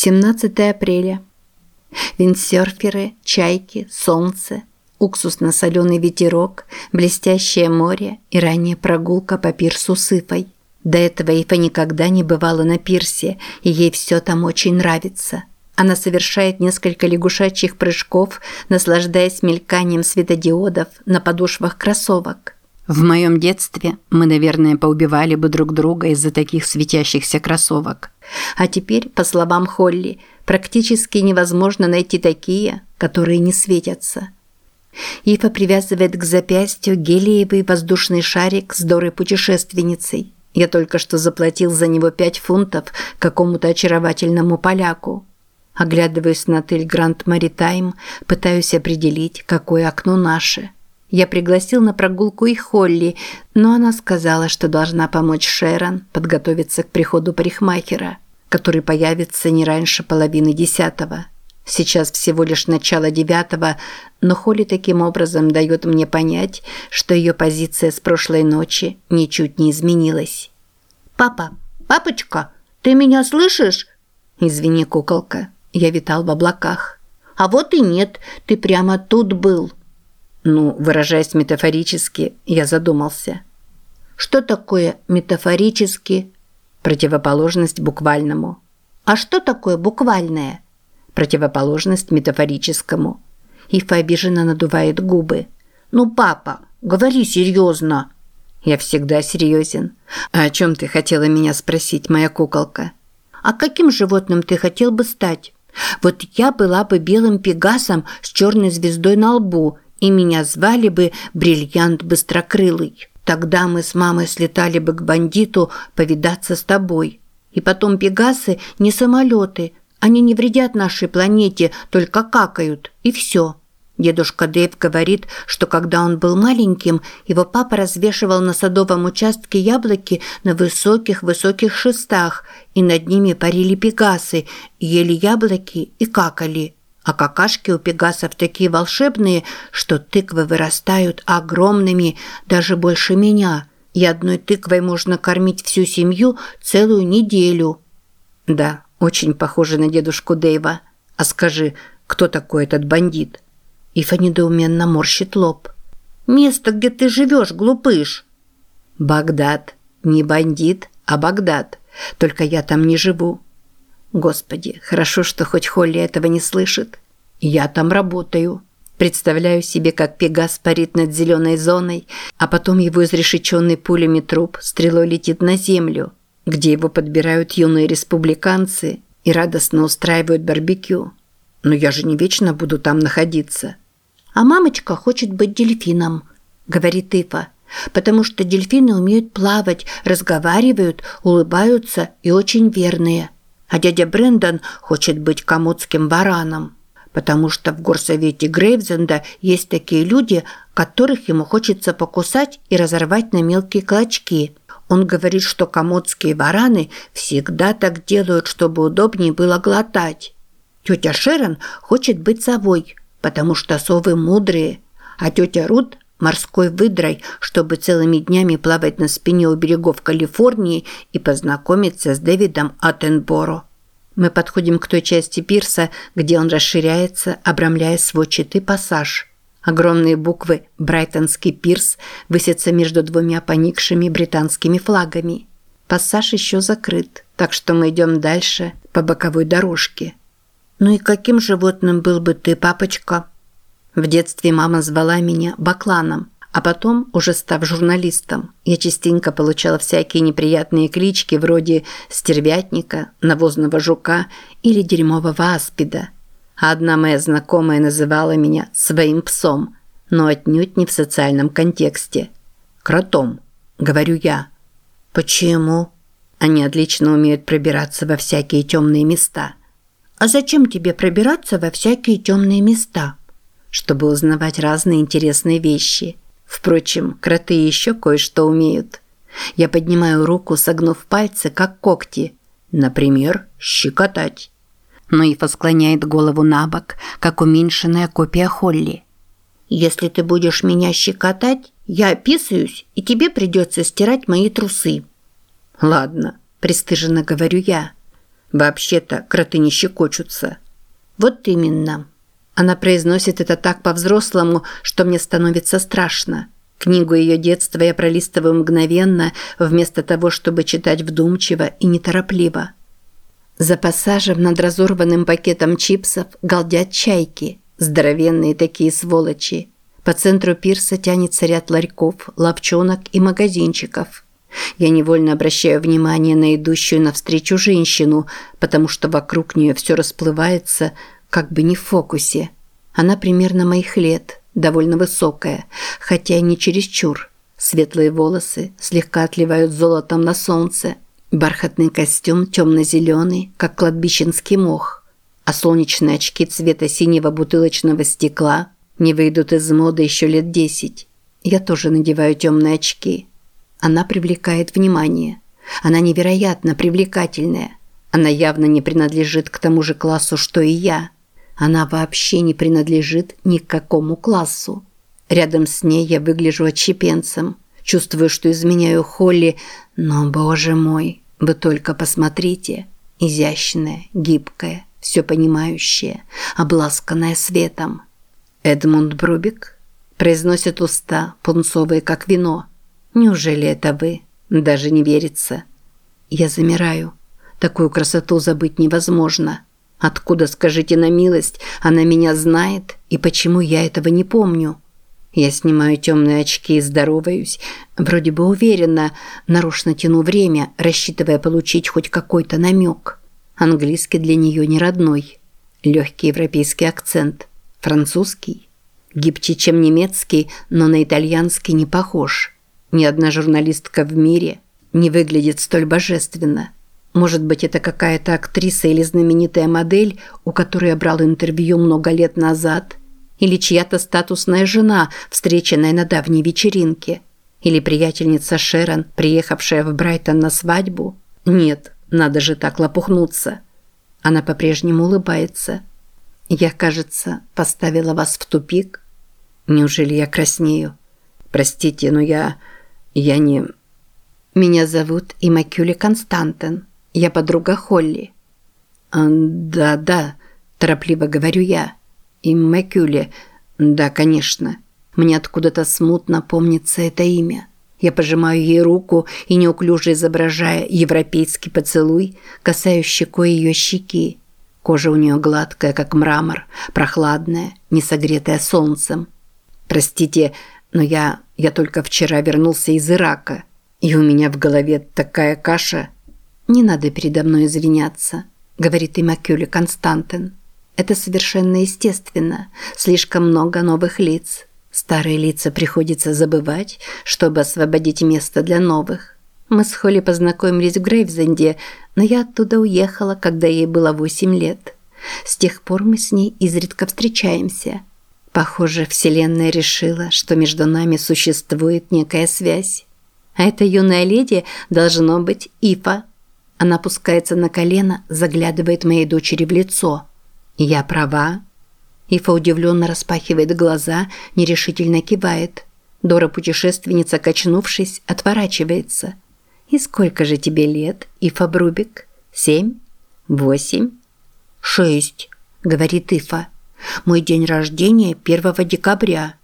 17 апреля. Виндсерферы, чайки, солнце, уксусно-соленый ветерок, блестящее море и ранняя прогулка по пирсу с Ифой. До этого Ифа никогда не бывала на пирсе, и ей все там очень нравится. Она совершает несколько лягушачьих прыжков, наслаждаясь мельканием светодиодов на подошвах кроссовок. В моем детстве мы, наверное, поубивали бы друг друга из-за таких светящихся кроссовок. А теперь, по словам Холли, практически невозможно найти такие, которые не светятся. Ифа привязывает к запястью гелиевый воздушный шарик с Дорой путешественницей. Я только что заплатил за него пять фунтов какому-то очаровательному поляку. Оглядываюсь на отель Гранд Маритайм, пытаюсь определить, какое окно наше. Я пригласил на прогулку и Холли, но она сказала, что должна помочь Шерон подготовиться к приходу парикмахера, который появится не раньше половины десятого. Сейчас всего лишь начало девятого, но Холли таким образом дает мне понять, что ее позиция с прошлой ночи ничуть не изменилась. «Папа, папочка, ты меня слышишь?» «Извини, куколка, я витал в облаках. «А вот и нет, ты прямо тут был». Ну, выражаясь метафорически, я задумался. Что такое метафорически? Противоположность буквальному. А что такое буквальное? Противоположность метафорическому. Ифа обиженно надувает губы. «Ну, папа, говори серьезно». «Я всегда серьезен. А о чем ты хотела меня спросить, моя куколка?» «А каким животным ты хотел бы стать?» Вот я была бы белым пегасом с черной звездой на лбу, и меня звали бы Бриллиант Быстрокрылый. Тогда мы с мамой слетали бы к бандиту повидаться с тобой. И потом пегасы не самолеты, они не вредят нашей планете, только какают, и все. Дедушка Дэйв говорит, что когда он был маленьким, его папа развешивал на садовом участке яблоки на высоких-высоких шестах, и над ними парили пегасы, ели яблоки и какали. А какашки у пегасов такие волшебные, что тыквы вырастают огромными, даже больше меня, и одной тыквой можно кормить всю семью целую неделю. Да, очень похоже на дедушку Дэйва. А скажи, кто такой этот бандит?» Ифа недоуменно морщит лоб. «Место, где ты живешь, глупыш!» «Багдад. Не бандит, а Багдад. Только я там не живу». «Господи, хорошо, что хоть Холли этого не слышит. Я там работаю». Представляю себе, как Пегас парит над зеленой зоной, а потом его изрешеченный пулями труп стрелой летит на землю, где его подбирают юные республиканцы и радостно устраивают барбекю. Но я же не вечно буду там находиться. А мамочка хочет быть дельфином, говорит Ифа, потому что дельфины умеют плавать, разговаривают, улыбаются и очень верные. А дядя Брендон хочет быть комодским бараном, потому что в горсовете Грейвзенда есть такие люди, которых ему хочется покусать и разорвать на мелкие клочки. Он говорит, что комодские вараны всегда так делают, чтобы удобнее было глотать. Тетя Шерон хочет быть совой, потому что совы мудрые, а тетя Рут – морской выдрой, чтобы целыми днями плавать на спине у берегов Калифорнии и познакомиться с Дэвидом Аттенборо. Мы подходим к той части пирса, где он расширяется, обрамляя сводчатый пассаж. Огромные буквы «Брайтонский пирс» высятся между двумя поникшими британскими флагами. Пассаж еще закрыт, так что мы идем дальше по боковой дорожке. «Ну и каким животным был бы ты, папочка?» В детстве мама звала меня Бакланом, а потом, уже став журналистом, я частенько получала всякие неприятные клички вроде «стервятника», «навозного жука» или «дерьмового аспида». А одна моя знакомая называла меня «своим псом», но отнюдь не в социальном контексте. «Кротом», – говорю я. «Почему?» Они отлично умеют пробираться во всякие темные места – «А зачем тебе пробираться во всякие темные места?» «Чтобы узнавать разные интересные вещи. Впрочем, кроты еще кое-что умеют. Я поднимаю руку, согнув пальцы, как когти. Например, щекотать». Ноифа склоняет голову на бок, как уменьшенная копия Холли. «Если ты будешь меня щекотать, я описываюсь, и тебе придется стирать мои трусы». «Ладно», – пристыженно говорю я. Вообще-то кроты не щекочутся. Вот именно. Она произносит это так по-взрослому, что мне становится страшно. Книгу ее детства я пролистываю мгновенно, вместо того, чтобы читать вдумчиво и неторопливо. За пассажем над разорванным пакетом чипсов галдят чайки, здоровенные такие сволочи. По центру пирса тянется ряд ларьков, лапчонок и магазинчиков. Я невольно обращаю внимание на идущую навстречу женщину, потому что вокруг нее все расплывается, как бы не в фокусе. Она примерно моих лет, довольно высокая, хотя и не чересчур. Светлые волосы слегка отливают золотом на солнце. Бархатный костюм темно-зеленый, как кладбищенский мох. А солнечные очки цвета синего бутылочного стекла не выйдут из моды еще лет десять. Я тоже надеваю темные очки. Она привлекает внимание. Она невероятно привлекательная. Она явно не принадлежит к тому же классу, что и я. Она вообще не принадлежит ни к какому классу. Рядом с ней я выгляжу отщепенцем. Чувствую, что изменяю Холли, но, боже мой, вы только посмотрите. Изящная, гибкая, все понимающая, обласканная светом. Эдмунд Брубик произносит уста, пунцовые, как вино. Неужели это вы? Даже не верится. Я замираю. Такую красоту забыть невозможно. Откуда, скажите на милость, она меня знает и почему я этого не помню? Я снимаю темные очки и здороваюсь, вроде бы уверенно, нарочно тяну время, рассчитывая получить хоть какой-то намек. Английский для нее не родной. Легкий европейский акцент. Французский. Гибче, чем немецкий, но на итальянский не похож. Ни одна журналистка в мире не выглядит столь божественно. Может быть, это какая-то актриса или знаменитая модель, у которой я брал интервью много лет назад, или чья-то статусная жена, встреченная на давней вечеринке, или приятельница Шерон, приехавшая в Брайтон на свадьбу. Нет, надо же так лопухнуться. Она по-прежнему улыбается. Я, кажется, поставила вас в тупик. Неужели я краснею? Простите, но я... я не... Меня зовут Имакюли Константен. Я подруга Холли». «Да-да», – торопливо говорю я. «И Мэкюле. Да, конечно. Мне откуда-то смутно помнится это имя». Я пожимаю ей руку и неуклюже изображая европейский поцелуй, касаюсь щекой ее щеки. Кожа у нее гладкая, как мрамор, прохладная, не согретая солнцем. Простите, но я я только вчера вернулся из Ирака, и у меня в голове такая каша. «Не надо передо мной извиняться», – говорит Имакюле Константин. «Это совершенно естественно. Слишком много новых лиц. Старые лица приходится забывать, чтобы освободить место для новых. Мы с Холли познакомились в Грейвзенде, но я оттуда уехала, когда ей было восемь лет. С тех пор мы с ней изредка встречаемся. Похоже, Вселенная решила, что между нами существует некая связь. А эта юная леди должно быть Ифа. Она опускается на колено, заглядывает моей дочери в лицо. «Я права?» Ифа удивленно распахивает глаза, нерешительно кивает. Дора-путешественница, качнувшись, отворачивается. «И сколько же тебе лет, Ифа Брубик? Семь? Восемь?» «Шесть», — говорит Ифа. «Мой день рождения 1 декабря».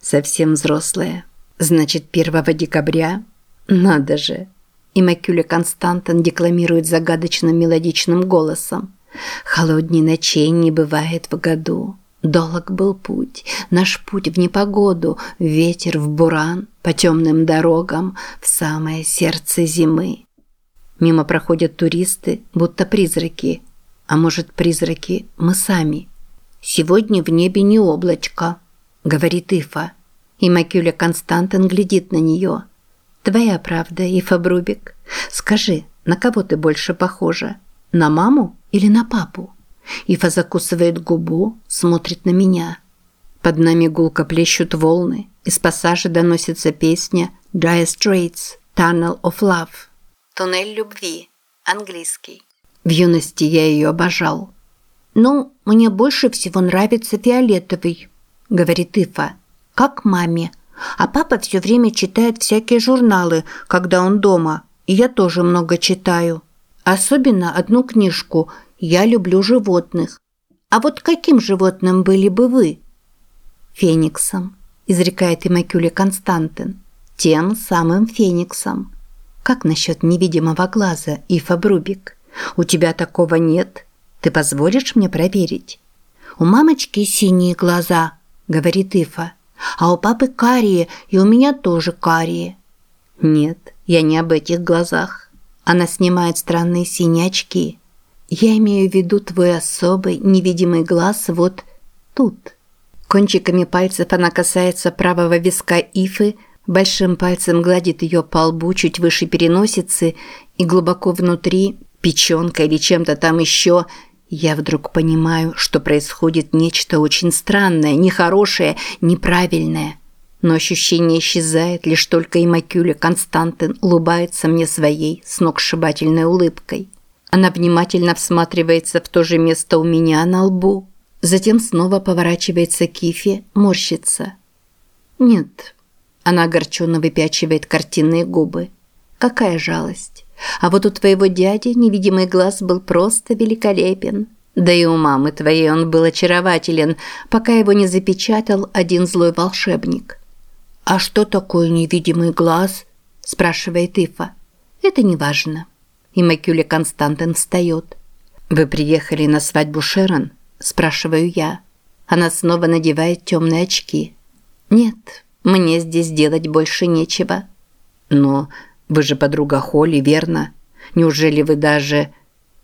«Совсем взрослая. Значит, 1 декабря? Надо же!» И Макюля Константин декламирует загадочным мелодичным голосом. «Холодней ночей не бывает в году. Долг был путь, наш путь в непогоду, ветер в буран, по темным дорогам, в самое сердце зимы». Мимо проходят туристы, будто призраки. А может, призраки мы сами. «Сегодня в небе не облачко», – говорит Ифа. И Макюля Константин глядит на нее – Твоя правда, Ифа Брубик. Скажи, на кого ты больше похожа? На маму или на папу? Ифа закусывает губу, смотрит на меня. Под нами гулко плещут волны. Из пассажа доносится песня «Dire Straits, Tunnel of Love». «Туннель любви», английский. В юности я ее обожал. «Ну, мне больше всего нравится фиолетовый», – говорит Ифа. «Как маме. А папа все время читает всякие журналы, когда он дома. И я тоже много читаю. Особенно одну книжку «Я люблю животных». А вот каким животным были бы вы? Фениксом, изрекает Имакюля Константин. Тем самым фениксом. Как насчет невидимого глаза, Ифа Брубик? У тебя такого нет? Ты позволишь мне проверить? У мамочки синие глаза, говорит Ифа. А у папы карие, и у меня тоже карие. Нет, я не об этих глазах. Она снимает странные синие очки. Я имею в виду твой особый невидимый глаз вот тут. Кончиками пальцев она касается правого виска Ифы, большим пальцем гладит ее по лбу чуть выше переносицы и глубоко внутри, печенкой или чем-то там еще, я вдруг понимаю, что происходит нечто очень странное, нехорошее, неправильное. Но ощущение исчезает, лишь только Имакюля Константин улыбается мне своей сногсшибательной улыбкой. Она внимательно всматривается в то же место у меня на лбу, затем снова поворачивается к Кифе, морщится. «Нет». Она огорченно выпячивает картинные губы. «Какая жалость. А вот у твоего дяди невидимый глаз был просто великолепен. Да и у мамы твоей он был очарователен, пока его не запечатал один злой волшебник». «А что такое невидимый глаз?» – спрашивает Ифа. «Это не важно». И Макюля Константин встает. «Вы приехали на свадьбу Шерон?» – спрашиваю я. Она снова надевает темные очки. «Нет, мне здесь делать больше нечего». «Но вы же подруга Холли, верно? Неужели вы даже...»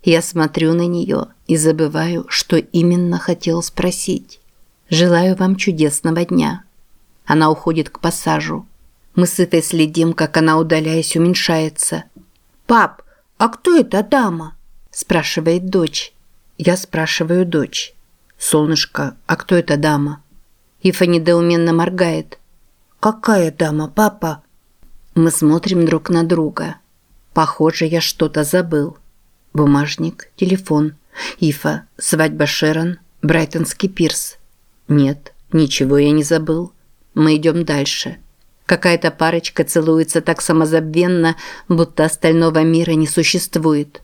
Я смотрю на нее и забываю, что именно хотел спросить. «Желаю вам чудесного дня». Она уходит к пассажу. Мы с этой следим, как она, удаляясь, уменьшается. «Пап, а кто эта дама?» – спрашивает дочь. Я спрашиваю дочь. «Солнышко, а кто эта дама?» Ифа недоуменно моргает. «Какая дама, папа?» Мы смотрим друг на друга. Похоже, я что-то забыл. Бумажник, телефон. Ифа, свадьба Шерон, Брайтонский пирс. Нет, ничего я не забыл. Мы идем дальше. Какая-то парочка целуется так самозабвенно, будто остального мира не существует.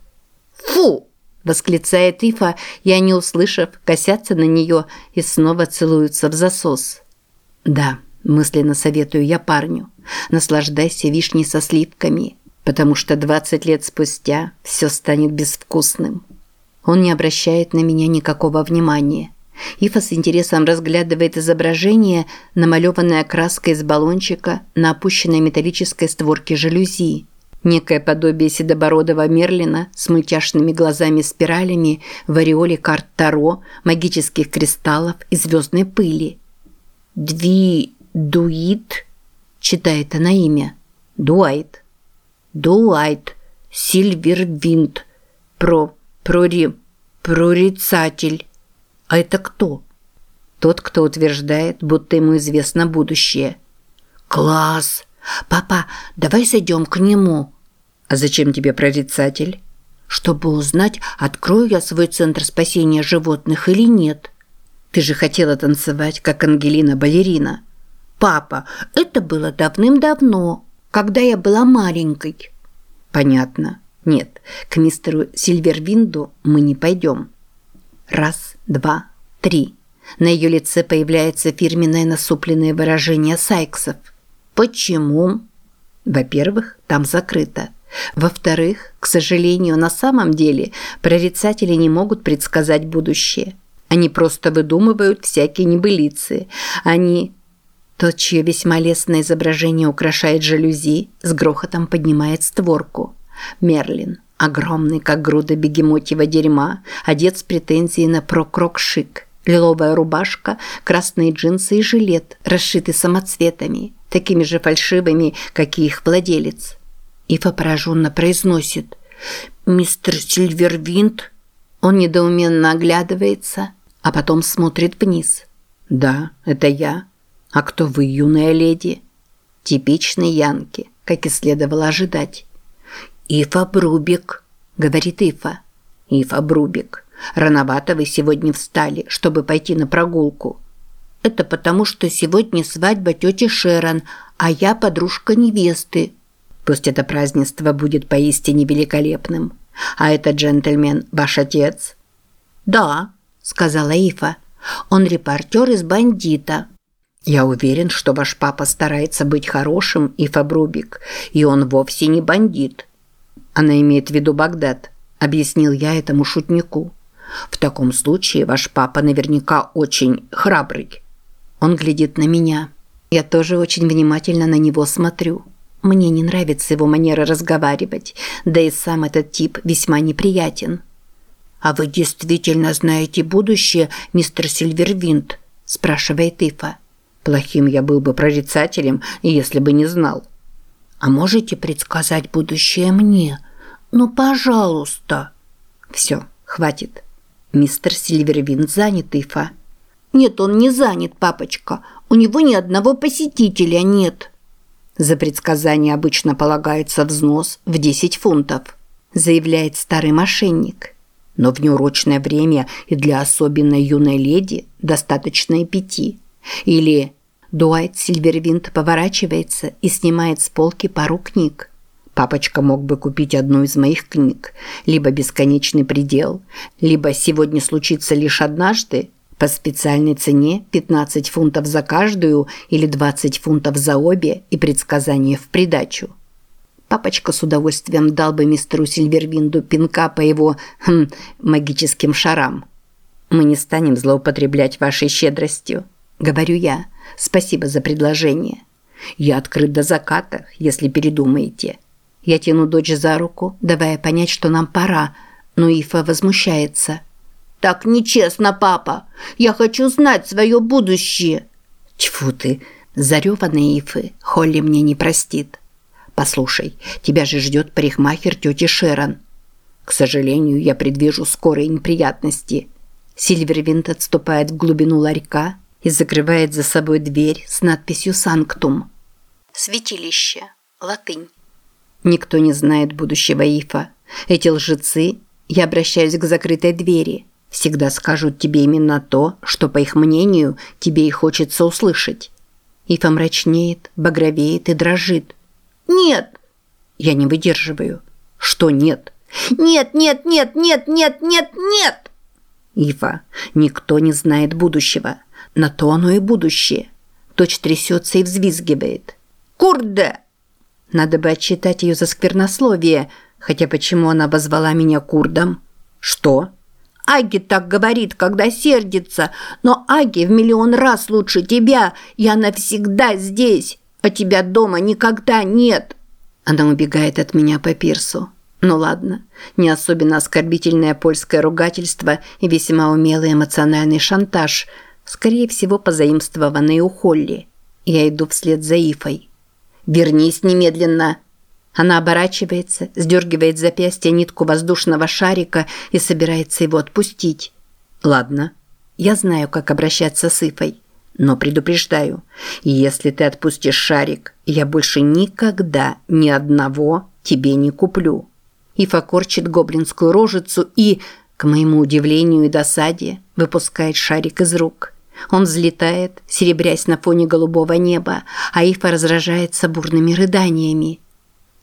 «Фу!» – восклицает Ифа, и они, услышав, косятся на нее и снова целуются в засос. «Да», – мысленно советую я парню, – «наслаждайся вишней со сливками, потому что 20 лет спустя все станет безвкусным». Он не обращает на меня никакого внимания – Ифа с интересом разглядывает изображение, намалеванное краской из баллончика на опущенной металлической створке жалюзи. Некое подобие седобородого Мерлина с мультяшными глазами-спиралями в ореоле карт Таро, магических кристаллов и звездной пыли. «Дви... дуит?» – читает она имя. «Дуайт». «Дуайт. Сильвервинт. Про... прори... прорицатель». А это кто? Тот, кто утверждает, будто ему известно будущее. Класс! Папа, давай зайдем к нему. А зачем тебе прорицатель? Чтобы узнать, открою я свой центр спасения животных или нет. Ты же хотела танцевать, как Ангелина-балерина. Папа, это было давным-давно, когда я была маленькой. Понятно. Нет, к мистеру Сильвервинду мы не пойдем. Раз, два, три. На ее лице появляется фирменное насупленное выражение Сайксов. Почему? Во-первых, там закрыто. Во-вторых, к сожалению, на самом деле прорицатели не могут предсказать будущее. Они просто выдумывают всякие небылицы. Они... Тот, чье весьма лестное изображение украшает жалюзи, с грохотом поднимает створку. Мерлин. Огромный, как груда бегемотьего дерьма, одет с претензией на прокрок-шик. Лиловая рубашка, красные джинсы и жилет, расшиты самоцветами, такими же фальшивыми, как и их владелец. Ифа пораженно произносит «Мистер Сильвервинт?» Он недоуменно оглядывается, а потом смотрит вниз. «Да, это я. А кто вы, юная леди?» Типичный Янки, как и следовало ожидать. «Ифа Брубик», – говорит Ифа. «Ифа Брубик, рановато вы сегодня встали, чтобы пойти на прогулку». «Это потому, что сегодня свадьба тети Шерон, а я подружка невесты». «Пусть это празднество будет поистине великолепным», А этот джентльмен ваш отец? Да, сказала Ифа. Он репортер из «Бандита». Я уверен, что ваш папа старается быть хорошим, Ифа Брубик, и он вовсе не бандит. Она имеет в виду Багдад, объяснил я этому шутнику. В таком случае ваш папа наверняка очень храбрый. Он глядит на меня. Я тоже очень внимательно на него смотрю. Мне не нравится его манера разговаривать, да и сам этот тип весьма неприятен. «А вы действительно знаете будущее, мистер Сильвервинт?» – спрашивает Ифа. «Плохим я был бы прорицателем, если бы не знал». «А можете предсказать будущее мне? Ну, пожалуйста». «Все, хватит. Мистер Сильвервинт занят, Ифа». «Нет, он не занят, папочка. У него ни одного посетителя нет». За предсказание обычно полагается взнос в 10 фунтов, заявляет старый мошенник но в неурочное время и для особенно юной леди достаточно и пяти. Или Дуайт Сильвервинт поворачивается и снимает с полки пару книг. Папочка мог бы купить одну из моих книг, либо «Бесконечный предел», либо «Сегодня случится лишь однажды» по специальной цене 15 фунтов за каждую или 20 фунтов за обе и предсказание в придачу. Папочка с удовольствием дал бы мистеру Сильвервинду пинка по его хм, магическим шарам. Мы не станем злоупотреблять вашей щедростью, говорю я. Спасибо за предложение. Я открыт до заката, если передумаете. Я тяну дочь за руку, давая понять, что нам пора, но Ифа возмущается. Так нечестно, папа. Я хочу знать свое будущее. Тьфу ты, зареванные Ифы Холли мне не простит. Послушай, тебя же ждет парикмахер тети Шерон. К сожалению, я предвижу скорые неприятности. Сильвервинт отступает в глубину ларька и закрывает за собой дверь с надписью «Санктум». Святилище. Латынь. Никто не знает будущего Ифа. Эти лжецы, я обращаюсь к закрытой двери, всегда скажут тебе именно то, что, по их мнению, тебе и хочется услышать. Ифа мрачнеет, багровеет и дрожит – нет. Я не выдерживаю. Что нет? Нет, нет, нет, нет, нет, нет, нет. Ива, никто не знает будущего. На то оно и будущее. Дочь трясется и взвизгивает. Курда! Надо бы отчитать ее за сквернословие, хотя почему она обозвала меня курдом? Что? Аги так говорит, когда сердится, но Аги в миллион раз лучше тебя, и она всегда здесь а тебя дома никогда нет!» Она убегает от меня по пирсу. Ну ладно, не особенно оскорбительное польское ругательство и весьма умелый эмоциональный шантаж, скорее всего, позаимствованный у Холли. Я иду вслед за Ифой. «Вернись немедленно!» Она оборачивается, сдергивает с запястья нитку воздушного шарика и собирается его отпустить. «Ладно, я знаю, как обращаться с Ифой. Но предупреждаю, если ты отпустишь шарик, я больше никогда ни одного тебе не куплю. Ифа корчит гоблинскую рожицу и, к моему удивлению и досаде, выпускает шарик из рук. Он взлетает, серебрясь на фоне голубого неба, а Ифа разражается бурными рыданиями.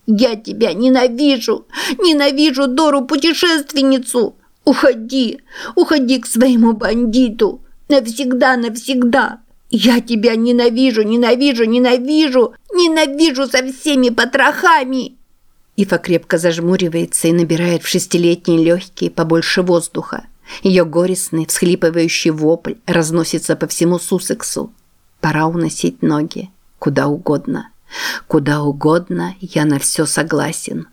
«Я тебя ненавижу! Ненавижу Дору-путешественницу! Уходи! Уходи к своему бандиту!» Навсегда, навсегда. Я тебя ненавижу, ненавижу, ненавижу, ненавижу со всеми потрохами. Ифа крепко зажмуривается и набирает в шестилетние легкие побольше воздуха. Ее горестный, всхлипывающий вопль разносится по всему Суссексу. Пора уносить ноги. Куда угодно. Куда угодно я на все согласен.